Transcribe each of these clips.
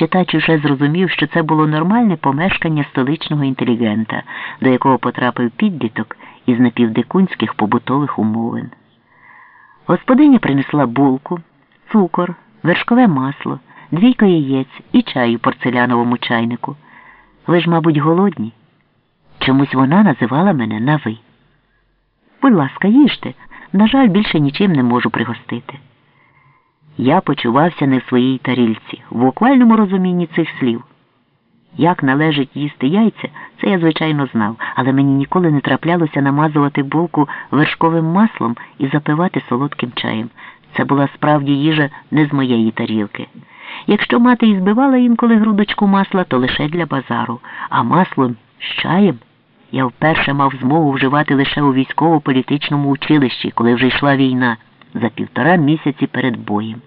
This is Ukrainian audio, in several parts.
читач уже зрозумів, що це було нормальне помешкання столичного інтелігента, до якого потрапив підліток із напівдикунських побутових умовин. Господиня принесла булку, цукор, вершкове масло, двійко яєць і чай у порцеляновому чайнику. Ви ж, мабуть, голодні. Чомусь вона називала мене на ви. Будь ласка, їжте. На жаль, більше нічим не можу пригостити. Я почувався не в своїй тарільці, в буквальному розумінні цих слів. Як належить їсти яйця, це я, звичайно, знав, але мені ніколи не траплялося намазувати булку вершковим маслом і запивати солодким чаєм. Це була справді їжа не з моєї тарілки. Якщо мати і збивала інколи грудочку масла, то лише для базару, а маслом з чаєм я вперше мав змогу вживати лише у військово-політичному училищі, коли вже йшла війна, за півтора місяці перед боєм.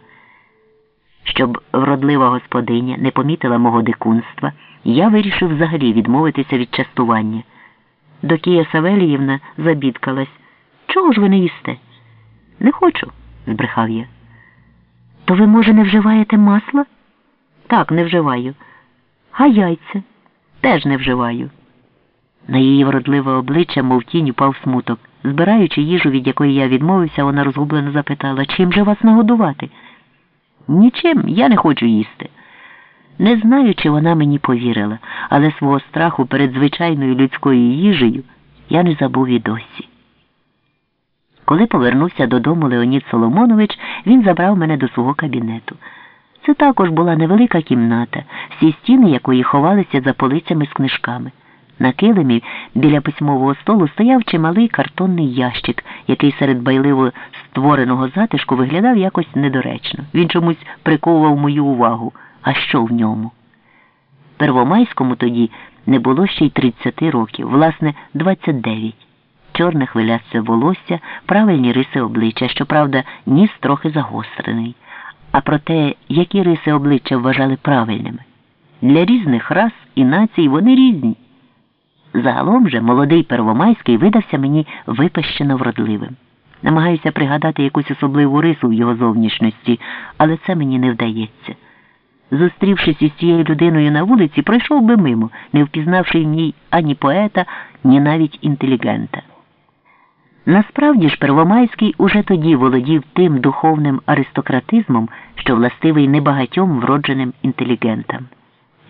Щоб вродлива господиня не помітила мого дикунства, я вирішив взагалі відмовитися від частування. Докія Савеліївна забідкалась. Чого ж ви не їсте? Не хочу, збрехав я. То ви, може, не вживаєте масла? Так, не вживаю. А яйця теж не вживаю. На її вродливе обличчя, мов тінь, упав смуток. Збираючи їжу, від якої я відмовився, вона розгублено запитала, чим же вас нагодувати? Нічим, я не хочу їсти. Не знаю, чи вона мені повірила, але свого страху перед звичайною людською їжею я не забув і досі. Коли повернувся додому Леонід Соломонович, він забрав мене до свого кабінету. Це також була невелика кімната, всі стіни якої ховалися за полицями з книжками. На килимі біля письмового столу стояв чималий картонний ящик, який серед байливо створеного затишку виглядав якось недоречно. Він чомусь приковував мою увагу. А що в ньому? Первомайському тоді не було ще й 30 років, власне, 29. Чорне хвилясце волосся, правильні риси обличчя, щоправда, ніс трохи загострений. А про те, які риси обличчя вважали правильними. Для різних рас і націй вони різні. Загалом же молодий Первомайський видався мені випащено вродливим. Намагаюся пригадати якусь особливу рису в його зовнішності, але це мені не вдається. Зустрівшись із цією людиною на вулиці, пройшов би мимо, не впізнавши в ній ані поета, ні навіть інтелігента. Насправді ж Первомайський уже тоді володів тим духовним аристократизмом, що властивий небагатьом вродженим інтелігентам.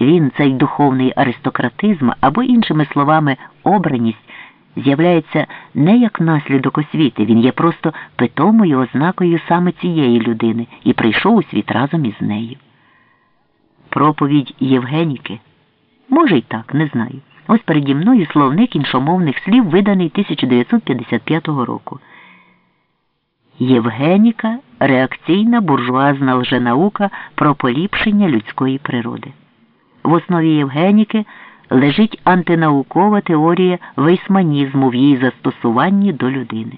Він, цей духовний аристократизм, або, іншими словами, обраність, з'являється не як наслідок освіти, він є просто питомою ознакою саме цієї людини і прийшов у світ разом із нею. Проповідь Євгеніки? Може й так, не знаю. Ось переді мною словник іншомовних слів, виданий 1955 року. Євгеніка реакційна буржуазна лженаука про поліпшення людської природи. В основі Євгеніки лежить антинаукова теорія вейсманізму в її застосуванні до людини.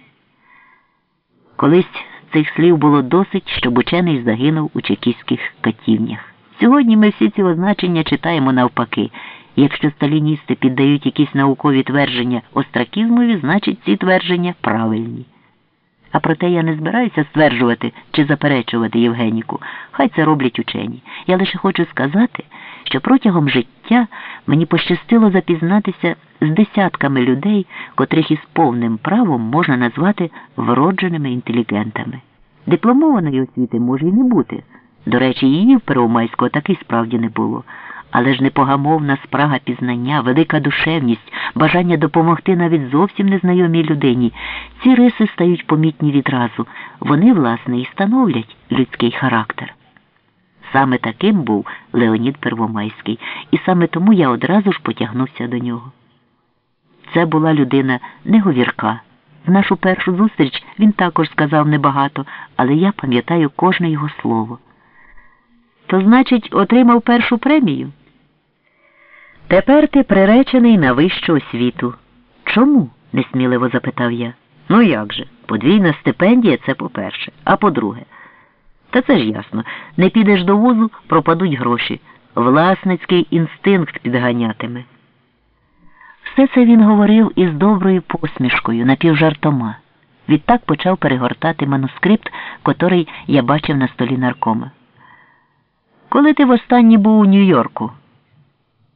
Колись цих слів було досить, щоб учений загинув у чекістських катівнях. Сьогодні ми всі ці означення читаємо навпаки. Якщо сталіністи піддають якісь наукові твердження остракізмові, значить ці твердження правильні. А проте я не збираюся стверджувати чи заперечувати Євгеніку. Хай це роблять учені. Я лише хочу сказати, що протягом життя мені пощастило запізнатися з десятками людей, котрих із повним правом можна назвати вродженими інтелігентами. Дипломованої освіти може й не бути. До речі, її в Первомайського таки справді не було. Але ж непогамовна спрага пізнання, велика душевність, бажання допомогти навіть зовсім незнайомій людині. Ці риси стають помітні відразу. Вони, власне, і становлять людський характер. Саме таким був Леонід Первомайський, і саме тому я одразу ж потягнувся до нього. Це була людина неговірка. В нашу першу зустріч він також сказав небагато, але я пам'ятаю кожне його слово. То, значить, отримав першу премію? Тепер ти приречений на вищу освіту. Чому? несміливо запитав я. Ну як же? Подвійна стипендія це по-перше, а по-друге. Та це ж ясно. Не підеш до вузу, пропадуть гроші. Власницький інстинкт підганятиме. Все це він говорив із доброю посмішкою, напівжартома. Відтак почав перегортати манускрипт, котрий я бачив на столі наркома. Коли ти востаннє був у Нью-Йорку?